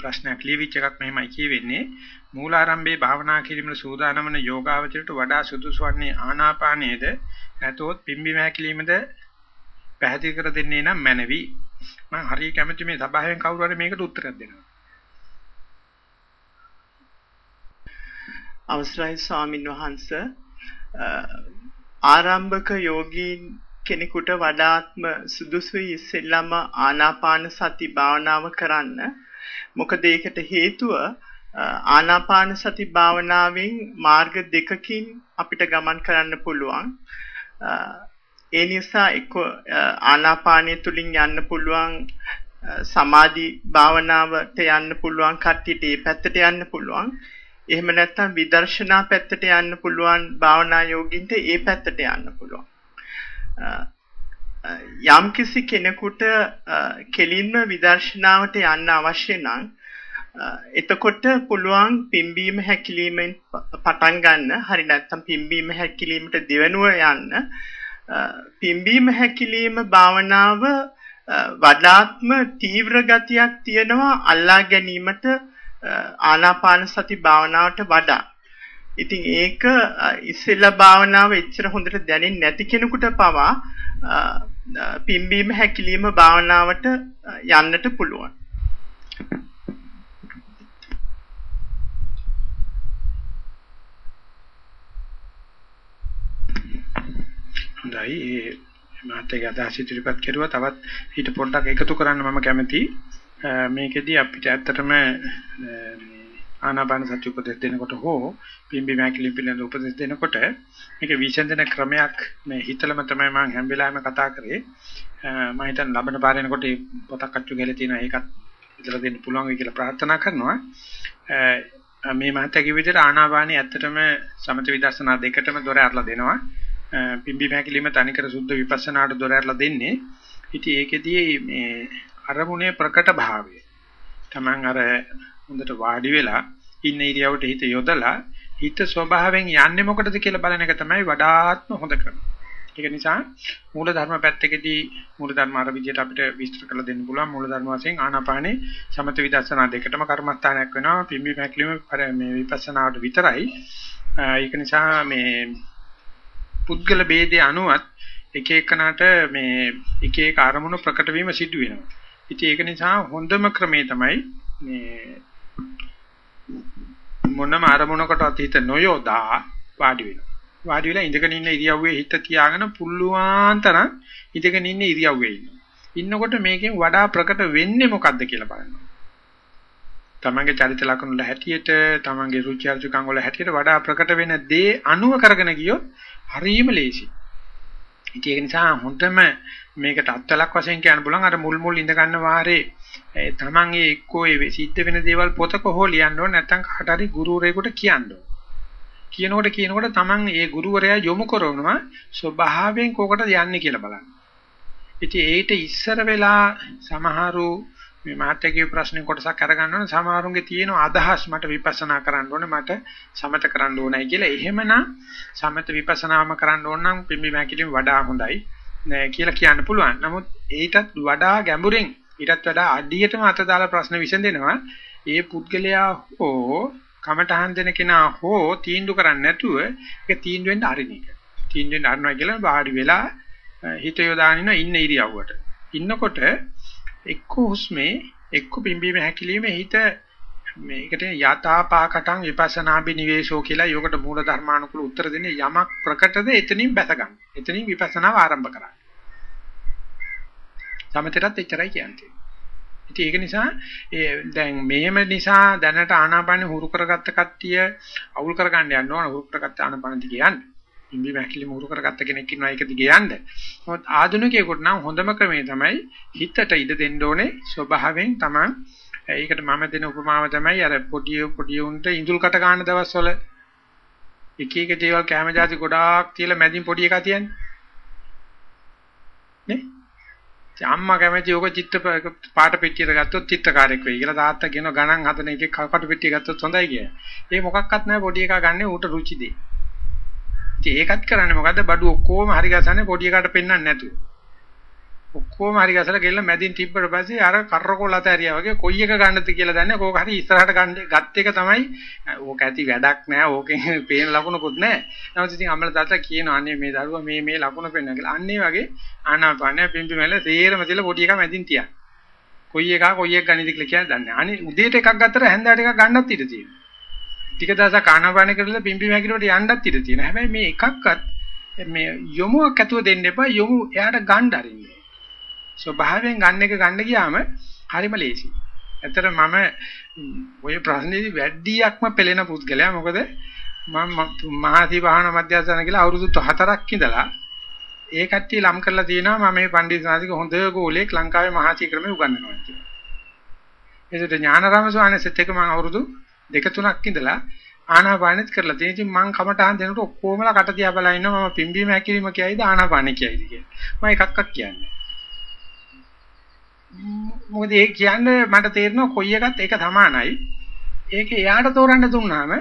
ප්‍රශ්නයක් ලියවිච්ච එකක් මෙහෙමයි කියවෙන්නේ. මූලාරම්භයේ භාවනා කිරීමේ සූදානම් වන යෝගාවචරයට වඩා සුදුසු වන්නේ ආනාපානයේද? නැතොත් පිම්බි මහැකිලිමේද පැහැදිලි කර දෙන්නේ නම් මැනවි. මම හරිය කැමති මේ සභාවෙන් කවුරු හරි මේකට උත්තරයක් දෙනවා. අවසරයි ස්වාමින් වහන්ස. ආරම්භක යෝගීන් කෙනෙකුට වඩාත්ම සුදුසුයි ඉස්සෙල්ලම ආනාපාන සති භාවනාව කරන්න. මොකද ඒකට හේතුව ආනාපාන සති භාවනාවෙන් මාර්ග දෙකකින් අපිට ගමන් කරන්න පුළුවන්. ඒ නිසා එක්ක ආනාපානය තුලින් යන්න පුළුවන් සමාධි භාවනාවට යන්න පුළුවන් කට්ටියට ඒ පැත්තට යන්න පුළුවන්. එහෙම නැත්නම් විදර්ශනා පැත්තට යන්න පුළුවන් භාවනා යෝගින්ට ඒ පැත්තට යන්න පුළුවන්. යම් කිසි කෙනෙකුට කෙලින්ම විදර්ශනාවට යන්න අවශ්‍ය නම් එතකොට පුළුවන් පිම්බීම හැකිලීමෙන් පටන් ගන්න හරි නැත්නම් පිම්බීම හැකිලීමට දෙවනුව යන්න පිම්බීම හැකිලීම භාවනාව වඩාත්ම තීව්‍ර ගතියක් තියෙනවා අල්ලා ගැනීමට ආනාපාන සති භාවනාවට වඩා. ඉතින් ඒක ඉස්සෙල්ලා භාවනාව එච්චර හොඳට දැනෙන්නේ නැති කෙනෙකුට පවා පිම්බීම හැකිලිම භාවනාවට යන්නට පුළුවන්. හොඳයි ඒ මාතේ අදහස් ඉදිරිපත් කරුවා තවත් ඊට පොඩ්ඩක් එකතු කරන්න මම කැමතියි. මේකෙදි අපිට ඇත්තටම ආනාපාන සති උපදෙස් දෙනකොට හෝ පිම්බි මෑකිලි පිළිබඳ උපදෙස් දෙනකොට මේක විසඳන ක්‍රමයක් මේ හිතලම තමයි මම හැම වෙලාවෙම කතා කරේ. මම හිතන ලබන පාරේනකොට පොතක් අච්චු ගහලා තියෙනවා ඒකත් ඉදලා දෙන්න පුළුවන් වෙයි කියලා ප්‍රාර්ථනා කරනවා. මේ මහත්කේ විදිහට ආනාපානිය ඇත්තටම සමත විදර්ශනා දෙකටම දොර ඇරලා දෙනවා. පිම්බි මෑකිලිම තනිකර සුද්ධ විපස්සනාට දොර ඇරලා දෙන්නේ. ඉතින් ඒකෙදී මේ අරමුණේ ප්‍රකට භාවය. Taman අර හොඳට වාඩි වෙලා ඉන්න ඉරියවට හිත යොදලා හිත ස්වභාවයෙන් යන්නේ මොකටද කියලා බලන එක තමයි වඩාත්ම හොඳ ක්‍රම. ඒක නිසා මූල ධර්ම පැත්තකදී මූල ධර්ම අර විදිහට අපිට විස්තර කරලා දෙන්න පුළුවන් මූල ධර්ම වශයෙන් ආනාපානේ සමත විදර්ශනා දෙකටම කර්මස්ථානයක් වෙනවා පිම්බි මැක්ලිම මේ විපස්සනාවට විතරයි. ඒක නිසා මේ පුද්ගල ભેදයේ අනුවත් එක එකනට මේ එක එක අරමුණු ප්‍රකට වීම සිදු වෙනවා. ඉතින් ඒක නිසා හොඳම ක්‍රමේ තමයි මේ මොනම අරමුණකටවත් හිත නොයොදා වාඩි වෙනවා. වාඩි වෙලා ඉඳගෙන ඉන්න ඉරියව්වේ හිත තියාගෙන පුළුවන් තරම් ඉඳගෙන ඉන්න ඉරියව්වේ ඉන්න. ඉන්නකොට මේකෙන් වඩා ප්‍රකට වෙන්නේ මොකද්ද කියලා බලනවා. තමන්ගේ චරිත ලක්ෂණ වල හැටියට, තමන්ගේ රුචි අරුචිකම් වල හැටියට වඩා ප්‍රකට වෙන දේ අනුව කරගෙන ගියොත් හරියම ලේසි. ඉතින් ඒක නිසා හොඳම මේකට අත්වලක් වශයෙන් කියන්න බලන් අර මුල් මුල් ඉඳ ගන්න වාරේ තමන් ඒ එක්කෝ ඒ සිද්ධ වෙන දේවල් පොතක හෝ ලියන්න ඕන නැත්නම් කාට හරි ගුරුවරයෙකුට කියන්න ඕන. කියනකොට කියනකොට තමන් ඒ ගුරුවරයා යොමු කරනවා ස්වභාවයෙන් කොකට යන්නේ කියලා බලන්න. ඉතින් ඒිට ඉස්සර වෙලා සමහරු මේ මාත්‍යකේ ප්‍රශ්නේ කොටසක් අරගන්න ඕන සමහරුන්ගේ තියෙන අදහස් මට විපස්සනා කරන්න ඕනේ මට සමත කරන්න ඕනයි කියලා. එහෙමනම් සමත විපස්සනාම කරන්න ඕන නම් පිම්බි මෑකිලිම වඩා හොඳයි. කියලා කියන්න පුළුවන්. නමුත් ඊටත් වඩා ගැඹුරින් ඊටත් වඩා අඩියටම අත දාලා ප්‍රශ්න විසඳෙනවා. ඒ පුද්ගලයා හෝ කමටහන් දෙන කෙනා හෝ තීන්දුව කරන්නේ නැතුව ඒක තීන්දුව වෙන්න අරින එක. තීන්දුව වෙන්න අරනවා කියලා වාඩි වෙලා හිත යොදාගෙන ඉන්න ඉරියව්වට. ඉන්නකොට එක්ක හුස්මේ එක්ක පිම්බීම හැකිලිමේ හිත මේකට යථාපාකටං විපස්සනාබි නිවේෂෝ කියලා යෝගට මූල ධර්මානුකූල උත්තර දෙන්නේ යමක් ප්‍රකටද එතනින් බැස ගන්න. එතනින් විපස්සනාව ආරම්භ කරන්න. සමතේටත් එච්චරයි කියන්නේ. ඉතින් ඒක නිසා ඒ දැන් මෙහෙම නිසා දැනට ආනාපානෙ හුරු කරගත්ත කට්ටිය අවුල් කරගන්න යන්න ඕන හුරු කරගත්ත ආනාපානෙ දිගේ යන්න. ඉම්බි මැකිලි හුරු කරගත්ත කෙනෙක් ඉන්නවා ඒක දිගේ යන්න. මොකද ආධුනිකයෙකුට නම් හොඳම ක්‍රමය තමයි හිතට ඉඩ දෙන්න ඕනේ ස්වභාවයෙන් තමයි ඒකට මම දෙන උපමාව තමයි අර පොඩි පොඩි උන්ට ඉඳුල් කට ගන්න දවස්වල එක එක දේවල් කැම જાති ගොඩාක් තියලා මැදින් පොඩි එකක් තියන්නේ නේ අම්මා කැමති ඕක චිත්ත පාට පෙට්ටියට ගත්තොත් චිත්තකාරයක් වෙයි කියලා තාත්තා කියන ගණන් හදන එකේ කපට පෙට්ටිය ගත්තොත් හොඳයි කියලා. ඒ මොකක්වත් නැහැ පොඩි එකා ගන්න ඌට රුචි දෙයි. ඉතින් ඒකත් කරන්නේ මොකද්ද? බඩු ඔක්කොම හරි ගසන්නේ පොඩි එකාට පෙන්වන්න නැතුව. ඔක්කොම හරි ගසලා ගෙල්ල මැදින් තිබ්බට පස්සේ අර කරකොල අතහැරියා වගේ කොයි එක ගන්නද කියලා දන්නේ කෝක හරි ඉස්සරහට ගන්න ගත් එක තමයි. ඕක ඇති වැඩක් නෑ. ඕකෙන් පේන ලකුණකුත් නෑ. නමුත් ඉතින් අම්මලා තාත්තා කියනවා අනේ මේ දරුවා මේ මේ ලකුණ පෙන්වන්න කියලා. අන්න ඒ වගේ ආනාපානය පිම්බි මැල තේරම තියලා පොඩි එකා මැදින් තියන්න කොයි එකා කොයි එක ගන්නද කියලා කියන්නේ දන්නේ අනේ උදේට එකක් ගත්තට හැන්දෑවට එකක් ගන්නත් ඉඩ තියෙනවා. ටික දවසක් ආනාපාන කරලා පිම්බි මැකිලට යන්නත් ඉඩ තියෙනවා හැබැයි මේ එකක්වත් මේ යොමුවක් ඇතුව දෙන්න එපා යොමු එයාට ගන්න අරින්න ස්වභාවයෙන් ගන්න එක ගන්න ගියාම හරිම ලේසි. ඇත්තට මම ওই ප්‍රශ්නේදී වැඩියක්ම පෙළෙන පුද්ගලයා මොකද මම මහසි වාහන මධ්‍යස්ථාන කියලා අවුරුදු 4ක් ඉඳලා ඒ කට්ටිය ලම් කරලා තියෙනවා මම මේ පණ්ඩිත සාධික හොඳ ගෝලෙක් ලංකාවේ මහසි ක්‍රමේ උගන්වනවා කියලා. ඒකට ඥානරාම ස්වාමීන්සෙත් එක මම අවුරුදු දෙක තුනක් ඉඳලා ආනාපානෙත් කරලා තියෙන ඉතින් මං කමටහන් දෙනකොට ඔක්කොමලා කට තියා බලා ඉන්නවා මම පිම්බීම හැකිලිම කියයිද ආනාපානෙ කියයිද කියලා. මම එකක්ක් කියන්නේ. මොකද ඒ කියන්නේ මට තේරෙනවා කොයි එකත් ඒක සමානයි. ඒක එයාට තෝරන්න දුන්නාම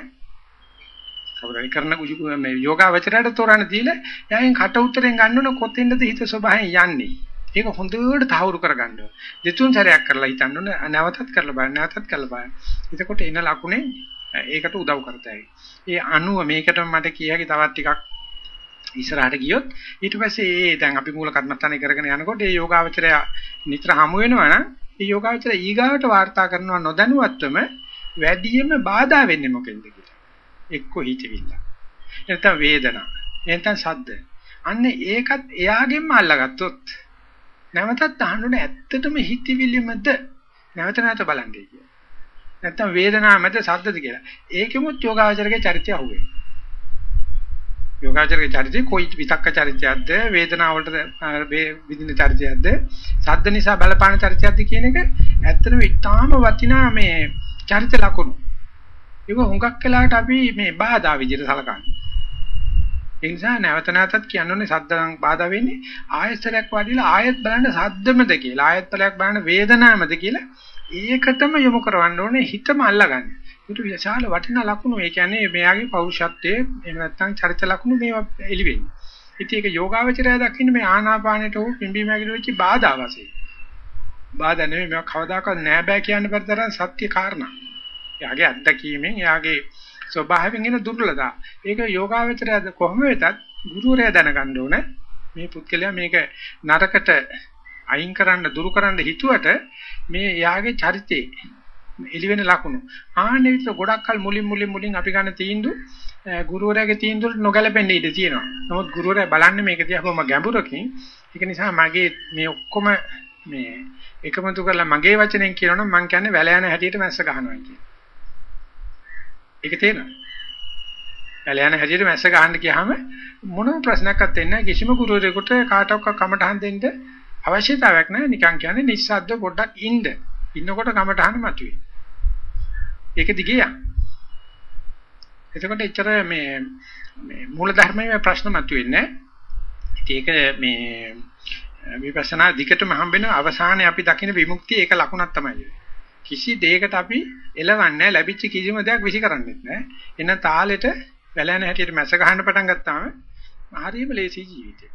කවුරුහරි කරන මේ යෝගාවචරයට තෝරන්න දීලා එයාගෙන් කට උතරෙන් ගන්න ඕන කොතෙන්ද හිත ස්වභාවයෙන් යන්නේ. ඒක හොඳට තහවුරු කරගන්න ඕන. දෙතුන් සැරයක් කරලා හිතන්න ඕන නැවතත් කරලා බලන්න නැවතත් කරලා බලන්න. එතකොට එන ලකුණේ ඒකට උදව් කරතයි. ඒ අනුව මේකට මට කියහකි තවත් ටිකක් ඉස්සරහට ගියොත් ඊට පස්සේ ඒ දැන් අපි මූල කර්මස්ථානේ කරගෙන යනකොට ඒ යෝගාවචරය නිතර හමු වෙනවා නම් ඒ යෝගාවචරය ඊගාවට වාර්තා කරනවා නොදැනුවත්වම වැඩියෙන්ම බාධා වෙන්නේ මොකෙන්ද කියලා. එක්ක හිතවිල්ල. නැත්නම් වේදනා. නැත්නම් සද්ද. අන්න ඒකත් එයාගෙන්ම අල්ලගත්තොත් නැවතත් අහන්න ඇත්තටම හිතවිල්ලමද නැවත නැවත බලන්නේ කියලා. නැත්නම් වේදනාව මැද සද්දද කියලා. ඒකෙමුත් යෝගාවචරගේ චරිතය අහුවේ. යෝගාචරයේ චරිතය කොයි විතක්ක චරිතයක්ද වේදනාව වලට විදින චරිතයක්ද සද්ද නිසා බලපාන චරිතයක්ද කියන එක ඇත්තටම ඉතාම වටිනා මේ චරිත ලකුණු. ඒක හුඟක් වෙලාවට අපි මේ බාධා විදිහට සලකන්නේ. ඒ නිසා නැවත නැවතත් කියන්න ඕනේ සද්දනම් බාධා වෙන්නේ ආයතරයක් වඩිලා ආයත් බලන්න සද්දමද කියලා ආයත් බලයක් බලන්න වේදනාවමද කියලා ඒකටම යොමු කරවන්න ඕනේ හිතම අල්ලගන්න. ඒක විශාල වටිනා ලකුණු. ඒ කියන්නේ මෙයාගේ පෞරුෂත්වයේ එහෙම නැත්නම් චරිත ලකුණු මේවා එළි වෙන්නේ. ඉතින් ඒක යෝගාවචරය දකින්න මේ ආනාපානෙට හෝ පිම්බීමකට වෙච්ච බාධා වශයෙන්. බාධා නෙමෙයි මේවා කවදාකවත් නෑ බෑ කියන්න බැරි තරම් සත්‍ය කාරණා. එයාගේ අත්දැකීමෙන් එයාගේ ස්වභාවයෙන් එන දුර්වලතා. ඒක යෝගාවචරය කොහොම වෙතත් ගුරුවරයා දැනගන්න ඕනේ. මේ පුද්ගලයා මේක නරකට අයින් කරන්න දුරු කරන්න හිතුවට මේ එයාගේ චරිතේ එළිවෙන ලකුණු. ආන්නේ විතර ගොඩක් කල මුලින් මුලින් මුලින් අපි ගන්න තීන්දුව ගුරුවරයාගේ තීන්දුවට නොගැලපෙන්න ඉඩ තියෙනවා. නමුත් ගුරුවරයා බලන්නේ මේක දිහා කොහොම ගැඹුරකින්. ඒක නිසා මගේ මේ ඔක්කොම මේ එකමතු කරලා මගේ වචනෙන් කියනවනම් මම කියන්නේ වැල යන හැටියට මැස්ස ගහනවා කියන. ඒක තේරෙනවද? වැල යන හැටියට මැස්ස ගහන්න ගියාම මොනම ප්‍රශ්නයක්වත් වෙන්නේ නැහැ. කිසිම ගුරුවරයෙකුට කාටවත් කමටහන් දෙන්න අවශ්‍යතාවයක් නැහැ. නිකන් කියන්නේ නිස්සද්ද පොඩ්ඩක් ඉන්න. ඉන්නකොට කමටහන් මතුවේ. ඒක දිගේ යන්න. එතකොට එච්චර මේ මේ මූල ධර්මයේ ප්‍රශ්න මතුවෙන්නේ ඒක මේ විපස්සනා දිගටම හම්බෙන අවසානයේ අපි දකින විමුක්තිය ඒක ලකුණක් තමයි. කිසි දෙයකට අපි එලවන්නේ ලැබිච්ච කිසිම දෙයක් විසි කරන්නේ නැහැ. එන තාලෙට වැලැන හැටියට මැස ගහන්න පටන් ගත්තාම හරියම ලේසි ජීවිතේ.